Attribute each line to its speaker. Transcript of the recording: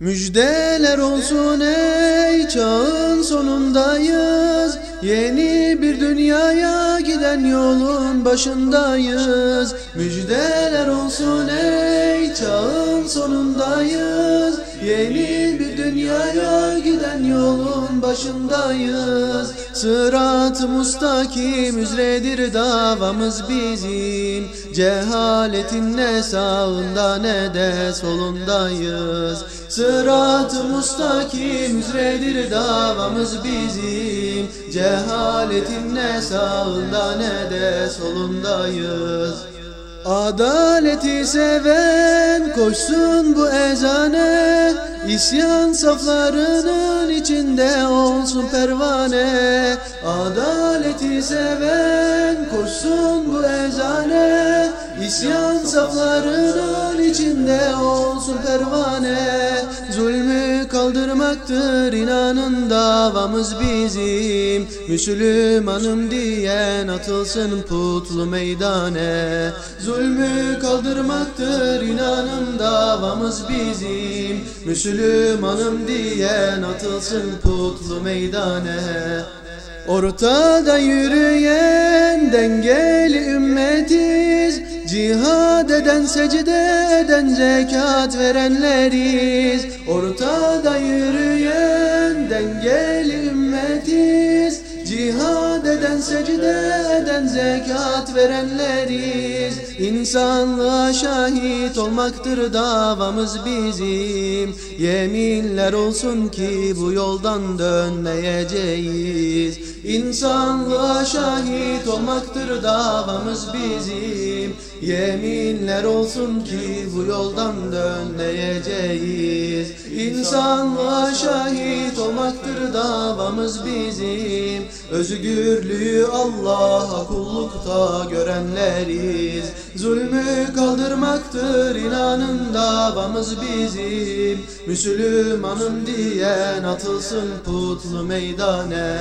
Speaker 1: Müjdeler olsun ey çağın sonundayız. Yeni bir dünyaya giden yolun başındayız. Müjdeler olsun ey çağın sonundayız. Yeni bir dünyaya giden yolun başındayız. Sırat-ı mustakim üzredir davamız bizim. Cehaletin ne sağında ne de solundayız. Sırat-ı mustakim üzredir davamız bizim. Cehaletin ne sağında ne de solundayız Adaleti seven koşsun bu ezane İsyan saflarının içinde olsun pervane. Adaleti seven koşsun bu ezane İsyan saflarının içinde olsun pervane. Zulmü kaldırmaktır inanın davamız bizim. Müslümanım diyen atılsın putlu meydane. Zulmü kaldırmaktır inanın davamız bizim. Müslümanım diyen atılsın putlu meydane. Ortada yürüyen dengeli ümmetiz. Cihad eden secde eden zekat verenleriz. Ortada yürüyen dengeli ümmetiz. Cihad eden secde eden zekat verenleriz. İnsanlığa şahit olmaktır davamız bizim. Yeminler olsun ki bu yoldan dönmeyeceğiz. İnsanlığa şahit olmaktır davamız bizim Yeminler olsun ki bu yoldan dönmeyeceğiz. İnsanlığa şahit olmaktır davamız bizim. Özgürlüğü Allah'a kullukta görenleriz. Zulmü kaldırmaktır inanın davamız bizim. Müslümanım diyen atılsın putlu meydane